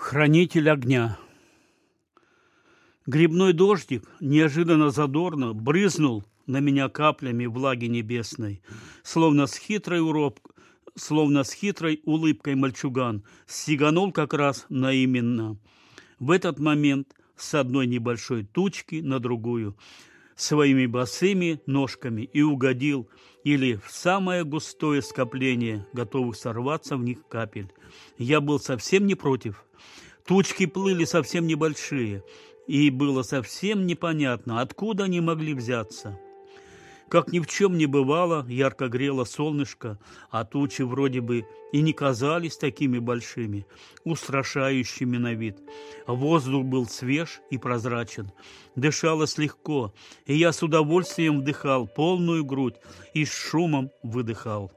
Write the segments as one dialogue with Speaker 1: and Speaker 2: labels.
Speaker 1: Хранитель огня. Грибной дождик неожиданно задорно брызнул на меня каплями влаги небесной, словно с хитрой уроб, словно с хитрой улыбкой мальчуган, сиганул как раз на именно. В этот момент с одной небольшой тучки на другую своими босыми ножками и угодил или в самое густое скопление, готовых сорваться в них капель. Я был совсем не против. Тучки плыли совсем небольшие, и было совсем непонятно, откуда они могли взяться. Как ни в чем не бывало, ярко грело солнышко, а тучи вроде бы и не казались такими большими, устрашающими на вид. Воздух был свеж и прозрачен, дышалось легко, и я с удовольствием вдыхал полную грудь и с шумом выдыхал.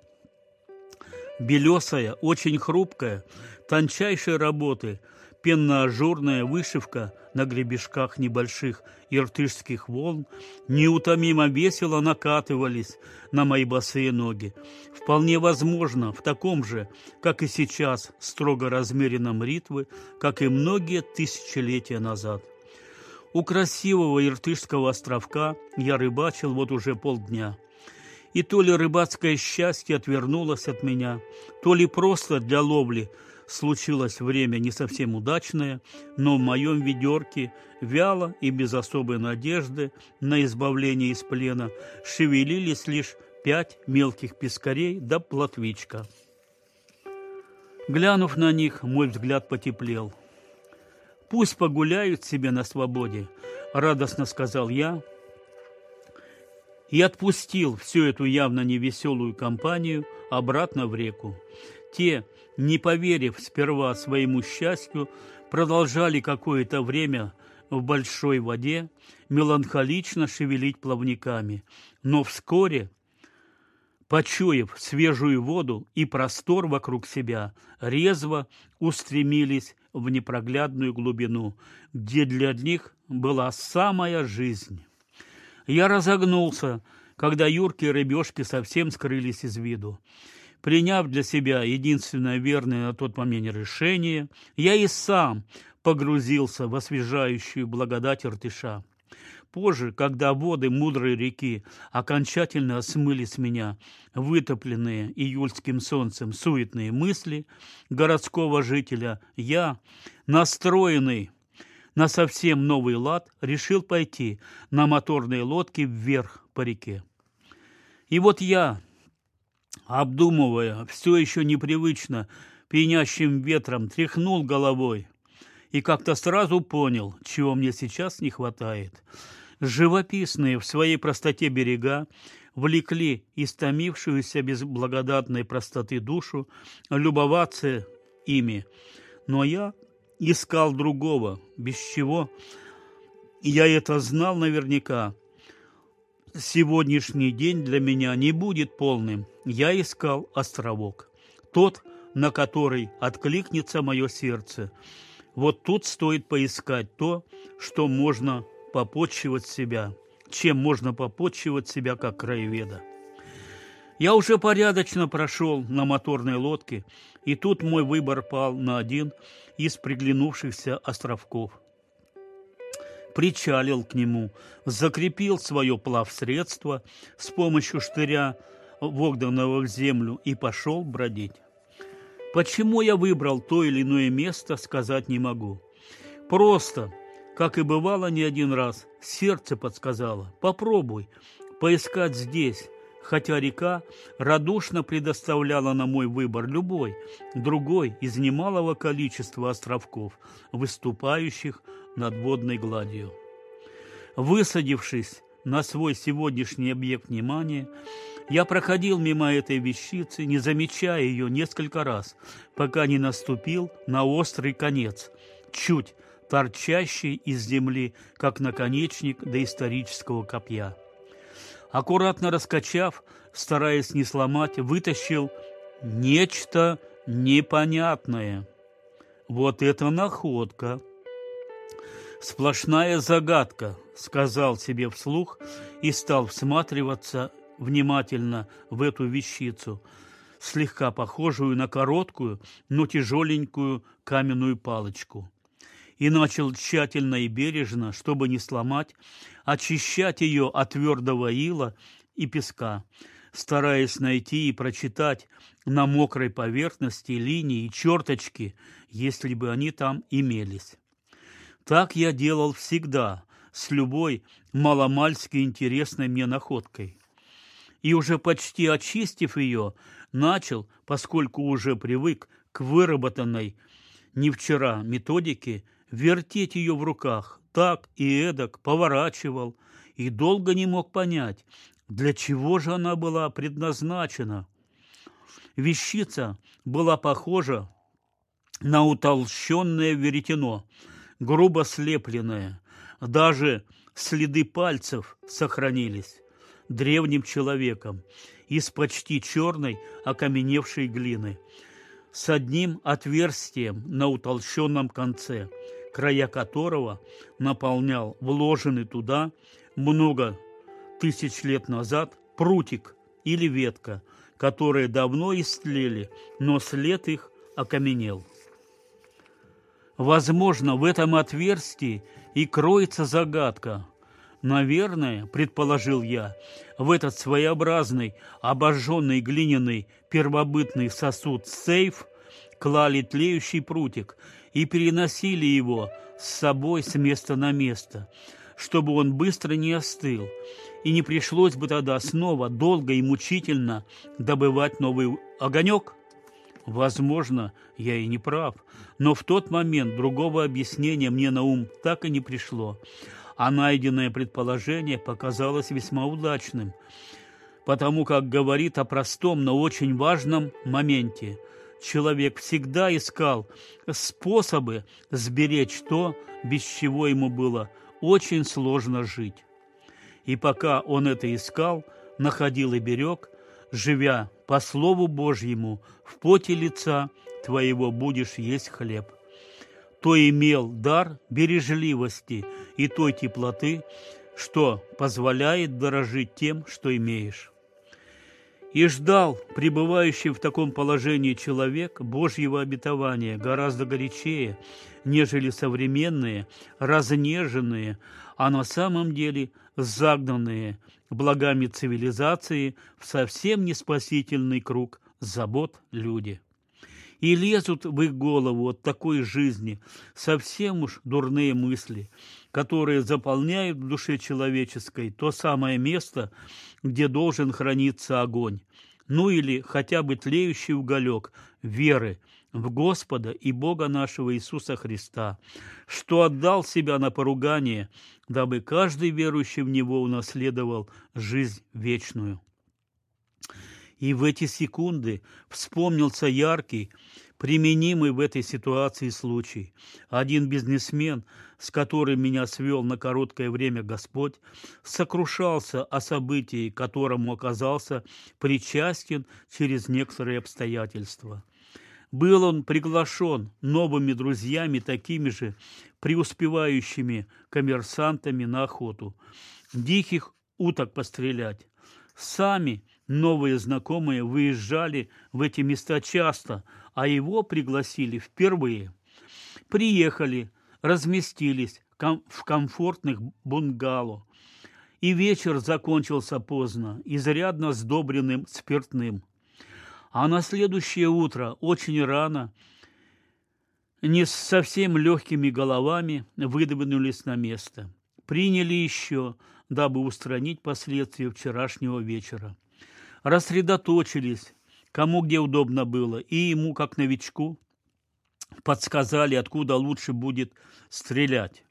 Speaker 1: Белесая, очень хрупкая, тончайшей работы – пенно-ажурная вышивка на гребешках небольших иртышских волн неутомимо весело накатывались на мои босые ноги. Вполне возможно, в таком же, как и сейчас, строго размеренном ритве, как и многие тысячелетия назад. У красивого Иртышского островка я рыбачил вот уже полдня. И то ли рыбацкое счастье отвернулось от меня, то ли просто для ловли – случилось время не совсем удачное, но в моем ведерке вяло и без особой надежды на избавление из плена шевелились лишь пять мелких пескарей да плотвичка. Глянув на них, мой взгляд потеплел. «Пусть погуляют себе на свободе», — радостно сказал я, и отпустил всю эту явно невеселую компанию обратно в реку. Те, не поверив сперва своему счастью, продолжали какое-то время в большой воде меланхолично шевелить плавниками, но вскоре, почуяв свежую воду и простор вокруг себя, резво устремились в непроглядную глубину, где для них была самая жизнь. Я разогнулся, когда юркие рыбешки совсем скрылись из виду. Приняв для себя единственное верное на тот момент решение, я и сам погрузился в освежающую благодать Иртыша. Позже, когда воды мудрой реки окончательно осмыли с меня вытопленные июльским солнцем суетные мысли городского жителя, я, настроенный на совсем новый лад, решил пойти на моторной лодке вверх по реке. И вот я, обдумывая, все еще непривычно, пьянящим ветром, тряхнул головой и как-то сразу понял, чего мне сейчас не хватает. Живописные в своей простоте берега влекли истомившуюся без благодатной простоты душу любоваться ими. Но я искал другого, без чего я это знал наверняка, сегодняшний день для меня не будет полным. Я искал островок, тот, на который откликнется мое сердце. Вот тут стоит поискать то, что можно попотчевать себя, чем можно попотчевать себя как краеведа. Я уже порядочно прошел на моторной лодке, и тут мой выбор пал на один из приглянувшихся островков причалил к нему, закрепил свое плавсредство с помощью штыря, вогнанного в землю, и пошел бродить. Почему я выбрал то или иное место, сказать не могу. Просто, как и бывало не один раз, сердце подсказало. Попробуй поискать здесь, хотя река радушно предоставляла на мой выбор любой, другой из немалого количества островков, выступающих над водной гладью. Высадившись на свой сегодняшний объект внимания, я проходил мимо этой вещицы, не замечая ее несколько раз, пока не наступил на острый конец, чуть торчащий из земли, как наконечник доисторического копья. Аккуратно раскачав, стараясь не сломать, вытащил нечто непонятное. Вот это находка! «Сплошная загадка», — сказал себе вслух и стал всматриваться внимательно в эту вещицу. слегка похожую на короткую, но тяжеленькую каменную палочку. И начал тщательно и бережно, чтобы не сломать, очищать ее от твердого ила и песка, стараясь найти и прочитать на мокрой поверхности линии и черточки, если бы они там имелись. Так я делал всегда, с любой маломальски интересной мне находкой. И уже почти очистив ее, начал, поскольку уже привык к выработанной не вчера методике, вертеть ее в руках, так и эдак, поворачивал, и долго не мог понять, для чего же она была предназначена. Вещица была похожа на утолщенное веретено, грубо слепленное, даже следы пальцев сохранились древним человеком из почти черной окаменевшей глины с одним отверстием на утолщенном конце, края которого наполнял вложенный туда много тысяч лет назад прутик или ветка, которые давно истлели, но след их окаменел. Возможно, в этом отверстии и кроется загадка. Наверное, предположил я, в этот своеобразный, обожженный глиняный первобытный сосуд сейф клали тлеющий прутик и переносили его с собой с места на место, чтобы он быстро не остыл, и не пришлось бы тогда снова долго и мучительно добывать новый огонек. Возможно, я и не прав, но в тот момент другого объяснения мне на ум так и не пришло, а найденное предположение показалось весьма удачным, потому как говорит о простом, но очень важном моменте. Человек всегда искал способы сберечь то, без чего ему было очень сложно жить. И пока он это искал, находил и берег, живя по Слову Божьему, в поте лица твоего будешь есть хлеб. То имел дар бережливости и той теплоты, что позволяет дорожить тем, что имеешь. И ждал пребывающий в таком положении человек Божьего обетования гораздо горячее, нежели современные, разнеженные, а на самом деле загнанные благами цивилизации в совсем не спасительный круг забот люди. И лезут в их голову от такой жизни совсем уж дурные мысли, которые заполняют в душе человеческой то самое место, где должен храниться огонь, ну или хотя бы тлеющий уголек веры в Господа и Бога нашего Иисуса Христа, что отдал себя на поругание – дабы каждый верующий в Него унаследовал жизнь вечную. И в эти секунды вспомнился яркий, применимый в этой ситуации случай. Один бизнесмен, с которым меня свел на короткое время Господь, сокрушался о событии, которому оказался причастен через некоторые обстоятельства. Был он приглашен новыми друзьями, такими же преуспевающими коммерсантами на охоту. Диких уток пострелять. Сами новые знакомые выезжали в эти места часто, а его пригласили впервые. Приехали, разместились в комфортных бунгало. И вечер закончился поздно, изрядно сдобренным спиртным. А на следующее утро, очень рано, не с совсем легкими головами выдвинулись на место. Приняли еще, дабы устранить последствия вчерашнего вечера. Рассредоточились, кому где удобно было, и ему, как новичку, подсказали, откуда лучше будет стрелять.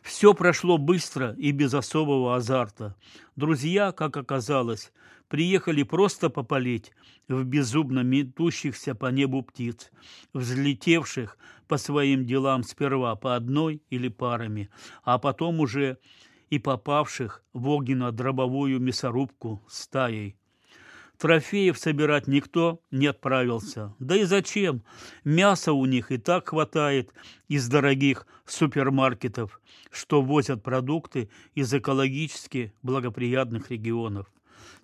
Speaker 1: Все прошло быстро и без особого азарта. Друзья, как оказалось, приехали просто попалить в беззубно метущихся по небу птиц, взлетевших по своим делам сперва по одной или парами, а потом уже и попавших в огненно-дробовую мясорубку стаей. Трофеев собирать никто не отправился. Да и зачем? Мяса у них и так хватает из дорогих супермаркетов, что возят продукты из экологически благоприятных регионов.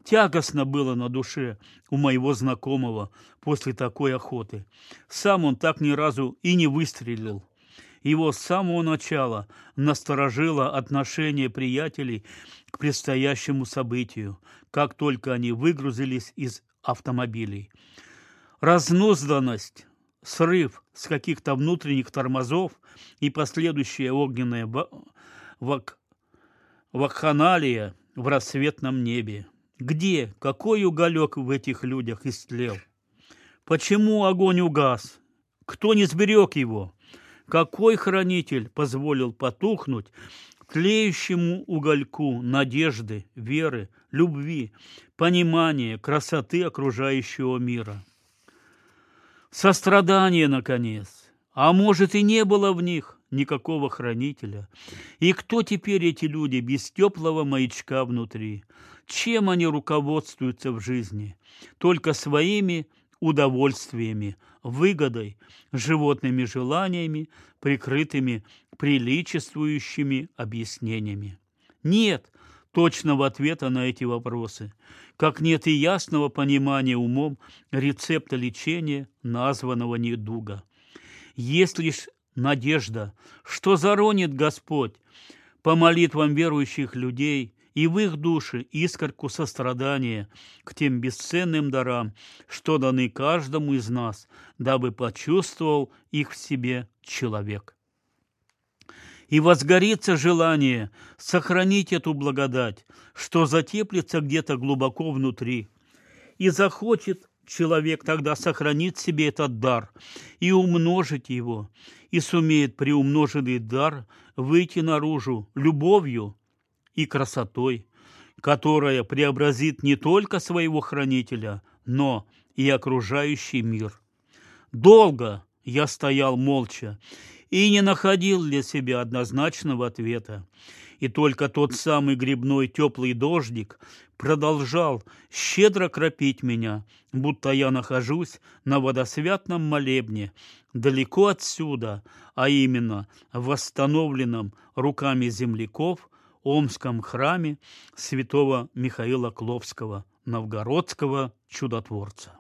Speaker 1: Тягостно было на душе у моего знакомого после такой охоты. Сам он так ни разу и не выстрелил. Его с самого начала насторожило отношение приятелей к предстоящему событию, как только они выгрузились из автомобилей. Разнузданность, срыв с каких-то внутренних тормозов и последующая огненная вак вакханалия в рассветном небе. Где, какой уголек в этих людях истлел? Почему огонь угас? Кто не сберег его? Какой хранитель позволил потухнуть тлеющему угольку надежды, веры, любви, понимания, красоты окружающего мира? Сострадание, наконец. А может, и не было в них никакого хранителя. И кто теперь эти люди без теплого маячка внутри? Чем они руководствуются в жизни? Только своими удовольствиями, выгодой, животными желаниями, прикрытыми приличествующими объяснениями. Нет точного ответа на эти вопросы, как нет и ясного понимания умом рецепта лечения названного недуга. Есть лишь надежда, что заронит Господь по молитвам верующих людей и в их души искорку сострадания к тем бесценным дарам, что даны каждому из нас, дабы почувствовал их в себе человек. И возгорится желание сохранить эту благодать, что затеплится где-то глубоко внутри, и захочет человек тогда сохранить себе этот дар и умножить его, и сумеет приумноженный дар выйти наружу любовью, и красотой, которая преобразит не только своего хранителя, но и окружающий мир. Долго я стоял молча и не находил для себя однозначного ответа. И только тот самый грибной теплый дождик продолжал щедро кропить меня, будто я нахожусь на водосвятном молебне, далеко отсюда, а именно в восстановленном руками земляков Омском храме святого Михаила Кловского, новгородского чудотворца.